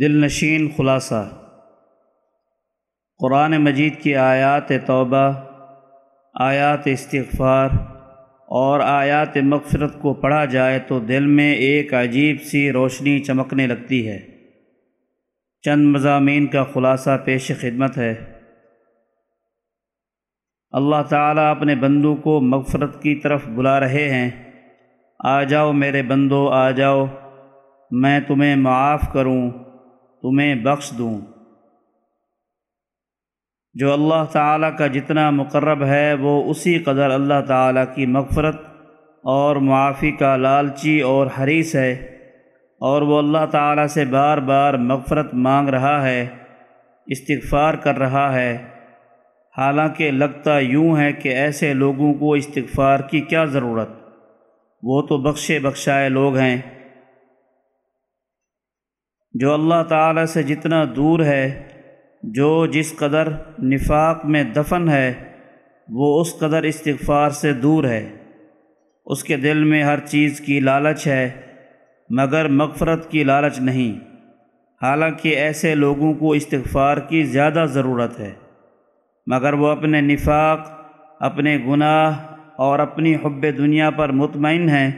دل نشین خلاصہ۔ قرآن مجید کی آیات توبہ، آیات استغفار اور آیات مغفرت کو پڑھا جائے تو دل میں ایک عجیب سی روشنی چمکنے لگتی ہے۔ چند مضامین کا خلاصہ پیش خدمت ہے۔ اللہ تعالیٰ اپنے بندوں کو مغفرت کی طرف بلا رہے ہیں۔ آ جاؤ میرے بندو، آ جاؤ، میں تمہیں معاف کروں۔ تمہیں بخش دوں۔ جو اللہ تعالیٰ کا جتنا مقرب ہے، وہ اسی قدر اللہ تعالیٰ کی مغفرت اور معافی کا لالچی اور حریث ہے۔ اور وہ اللہ تعالیٰ سے بار بار مغفرت مانگ رہا ہے، استغفار کر رہا ہے۔ حالانکہ لگتا یوں ہے کہ ایسے لوگوں کو استغفار کی کیا ضرورت؟ وہ تو بخشے بخشائے لوگ ہیں۔ جو اللہ تعالیٰ سے جتنا دور ہے، جو جس قدر نفاق میں دفن ہے، وہ اس قدر استغفار سے دور ہے۔ اس کے دل میں ہر چیز کی لالچ ہے، مگر مغفرت کی لالچ نہیں۔ حالانکہ ایسے لوگوں کو استغفار کی زیادہ ضرورت ہے۔ مگر وہ اپنے نفاق، اپنے گناہ اور اپنی حب دنیا پر مطمئن ہیں،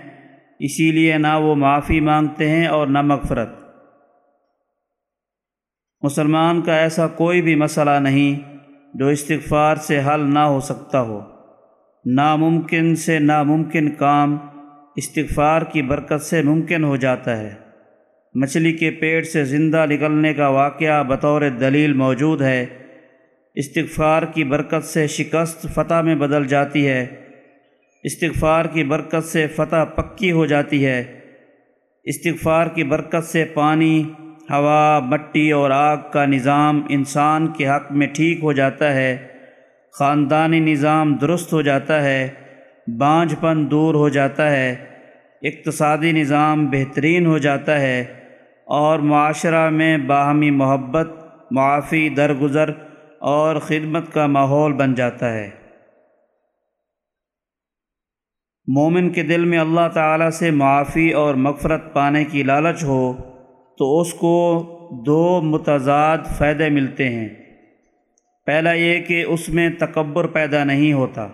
اسی لیے نہ وہ معافی مانگتے ہیں اور نہ مغفرت۔ مسلمان کا ایسا کوئی بھی مسئلہ نہیں جو استغفار سے حل نہ ہو سکتا ہو۔ ناممکن سے ناممکن کام استغفار کی برکت سے ممکن ہو جاتا ہے۔ مچھلی کے پیٹ سے زندہ نکلنے کا واقعہ بطور دلیل موجود ہے۔ استغفار کی برکت سے شکست فتح میں بدل جاتی ہے۔ استغفار کی برکت سے فتح پکی ہو جاتی ہے۔ استغفار کی برکت سے پانی ہوا، مٹی اور آگ کا نظام انسان کے حق میں ٹھیک ہو جاتا ہے، خاندانی نظام درست ہو جاتا ہے بانجھ پن دور ہو جاتا ہے، اقتصادی نظام بہترین ہو جاتا ہے اور معاشرہ میں باہمی محبت، معافی، درگزر اور خدمت کا ماحول بن جاتا ہے۔ مومن کے دل میں اللہ تعالیٰ سے معافی اور مغفرت پانے کی لالچ ہو تو اس کو دو متضاد فائدے ملتے ہیں۔ پہلا یہ کہ اس میں تکبر پیدا نہیں ہوتا۔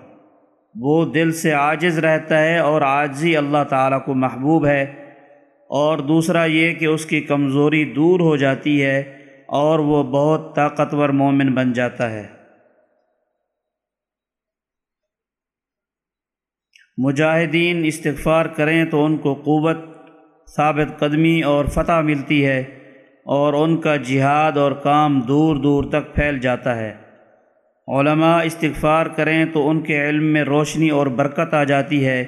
وہ دل سے عاجز رہتا ہے اور عاجزی اللہ تعالیٰ کو محبوب ہے۔ اور دوسرا یہ کہ اس کی کمزوری دور ہو جاتی ہے اور وہ بہت طاقتور مومن بن جاتا ہے۔ مجاہدین استغفار کریں تو ان کو قوت ثابت قدمی اور فتح ملتی ہے اور ان کا جہاد اور کام دور دور تک پھیل جاتا ہے۔ علماء استغفار کریں تو ان کے علم میں روشنی اور برکت آ جاتی ہے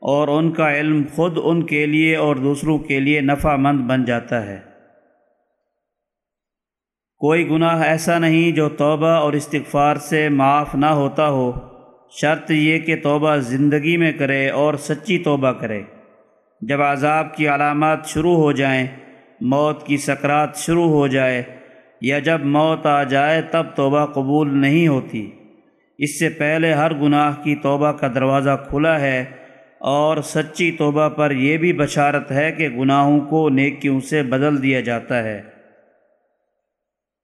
اور ان کا علم خود ان کے لیے اور دوسروں کے لیے نفع مند بن جاتا ہے۔ کوئی گناہ ایسا نہیں جو توبہ اور استغفار سے معاف نہ ہوتا ہو۔ شرط یہ کہ توبہ زندگی میں کرے اور سچی توبہ کرے۔ جب عذاب کی علامات شروع ہو جائیں، موت کی سکرات شروع ہو جائے یا جب موت آ جائے تب توبہ قبول نہیں ہوتی۔ اس سے پہلے ہر گناہ کی توبہ کا دروازہ کھلا ہے اور سچی توبہ پر یہ بھی بشارت ہے کہ گناہوں کو نیکیوں سے بدل دیا جاتا ہے۔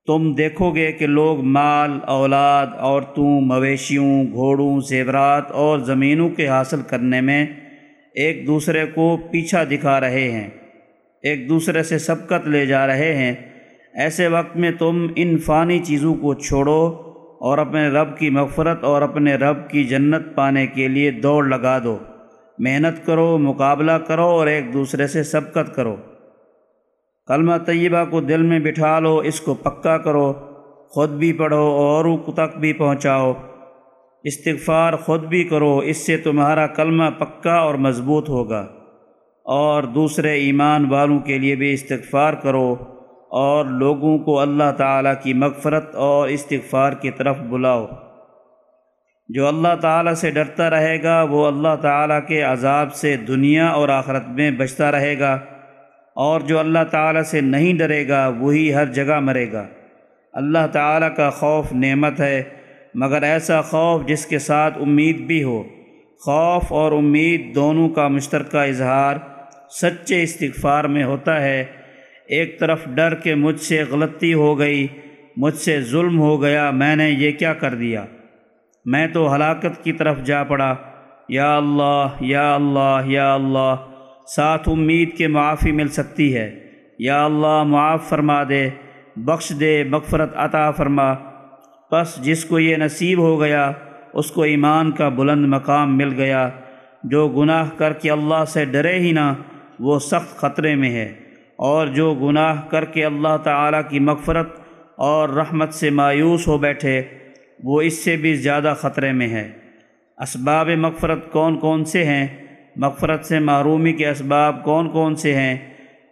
تم دیکھو گے کہ لوگ مال، اولاد، عورتوں، مویشیوں، گھوڑوں، زیورات اور زمینوں کے حاصل کرنے میں ایک دوسرے کو پیچھا دکھا رہے ہیں۔ ایک دوسرے سے سبقت لے جا رہے ہیں۔ ایسے وقت میں تم ان فانی چیزوں کو چھوڑو اور اپنے رب کی مغفرت اور اپنے رب کی جنت پانے کے لیے دوڑ لگا دو۔ محنت کرو، مقابلہ کرو اور ایک دوسرے سے سبقت کرو۔ کلمہ طیبہ کو دل میں بٹھا لو، اس کو پکا کرو۔ خود بھی پڑھو اوروں تک بھی پہنچاؤ۔ استغفار خود بھی کرو، اس سے تمہارا کلمہ پکا اور مضبوط ہوگا۔ اور دوسرے ایمان والوں کے لیے بھی استغفار کرو۔ اور لوگوں کو اللہ تعالیٰ کی مغفرت اور استغفار کی طرف بلاؤ۔ جو اللہ تعالیٰ سے ڈرتا رہے گا، وہ اللہ تعالیٰ کے عذاب سے دنیا اور آخرت میں بچتا رہے گا۔ اور جو اللہ تعالیٰ سے نہیں ڈرے گا، وہی ہر جگہ مرے گا۔ اللہ تعالیٰ کا خوف نعمت ہے۔ مگر ایسا خوف جس کے ساتھ امید بھی ہو۔ خوف اور امید دونوں کا مشترکہ اظہار سچے استغفار میں ہوتا ہے۔ ایک طرف ڈر کے مجھ سے غلطی ہو گئی، مجھ سے ظلم ہو گیا، میں نے یہ کیا کر دیا؟ میں تو ہلاکت کی طرف جا پڑا۔ یا اللہ یا اللہ یا اللہ، ساتھ امید کے معافی مل سکتی ہے۔ یا اللہ، معاف فرما دے، بخش دے، مغفرت عطا فرما۔ بس جس کو یہ نصیب ہو گیا، اس کو ایمان کا بلند مقام مل گیا۔ جو گناہ کر کے اللہ سے ڈرے ہی نہ، وہ سخت خطرے میں ہے۔ اور جو گناہ کر کے اللہ تعالیٰ کی مغفرت اور رحمت سے مایوس ہو بیٹھے، وہ اس سے بھی زیادہ خطرے میں ہے۔ اسباب مغفرت کون کون سے ہیں؟ مغفرت سے محرومی کے اسباب کون کون سے ہیں؟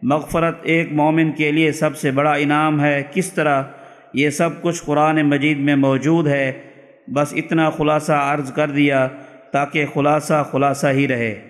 مغفرت ایک مومن کے لیے سب سے بڑا انعام ہے، کس طرح؟ یہ سب کچھ قرآن مجید میں موجود ہے، بس اتنا خلاصہ عرض کر دیا تاکہ خلاصہ خلاصہ ہی رہے۔